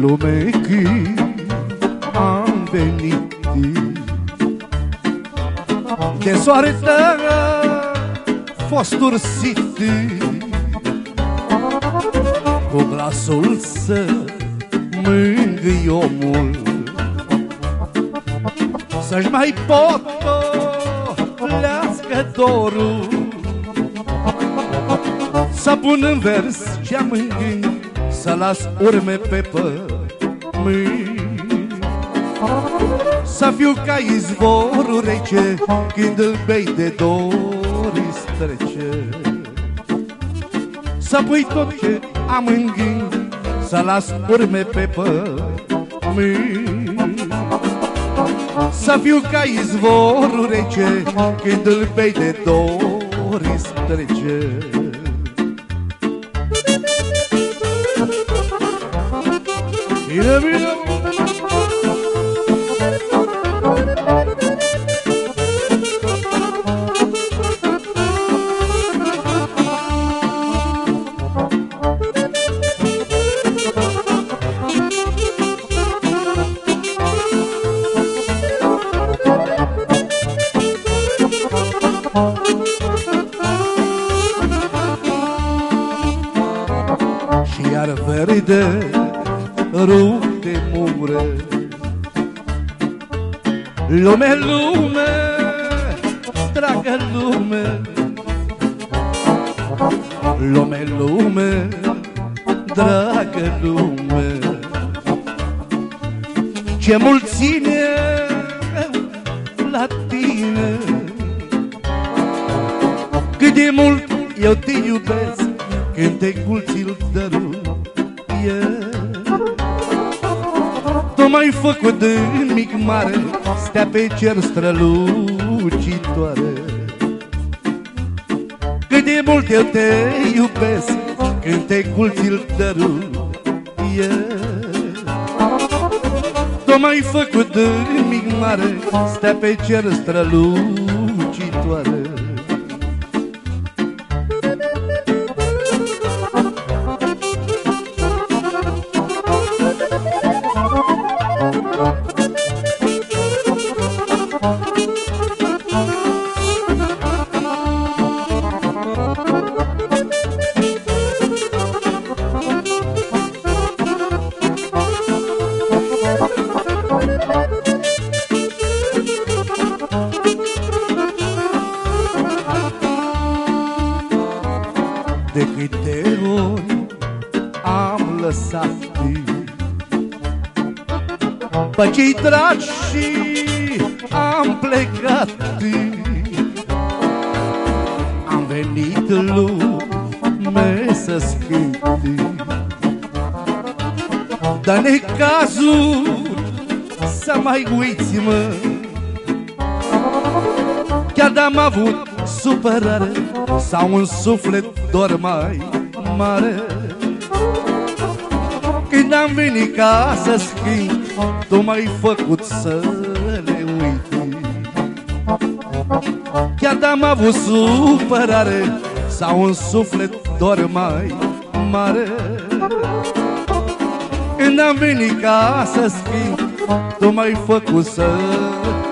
lume când am venit. De soare fost ursit Cu glasul să mângâi omul. Să-și mai potolească dorul. Să pun în vers ce-am îngândit să las urme pe pământ. Să fiu ca izvorul rece Când îl bei de dori trece Să pui tot ce am în gând Să las urme pe pământ. Să fiu ca izvorul rece Când îl bei de dori trece She had a very day verde rude mure Lume, lume, dragă lume. Lume, lume, dragă lume. Ce mulțime la tine. Cât de mult eu te iubesc Când te ți-l dăruie Tu m-ai făcut de mic mare Stea pe cer strălucitoare. Cât de mult eu te iubesc Când te ți-l dăruie. Tu m-ai făcut de mic mare Stea pe cer strălucitoare De câte ori am lăsat Pe cei dragi și am plecat Am venit lume să schimb Dar necazul să mai uiți, mă. Chiar d-am avut supărare Sau un suflet dor mai mare. Când am venit ca să schimb Tu m-ai făcut să le uiti. Chiar d-am avut supărare Sau un suflet dor mai mare Când am venit ca să schimb Tu m-ai făcut să le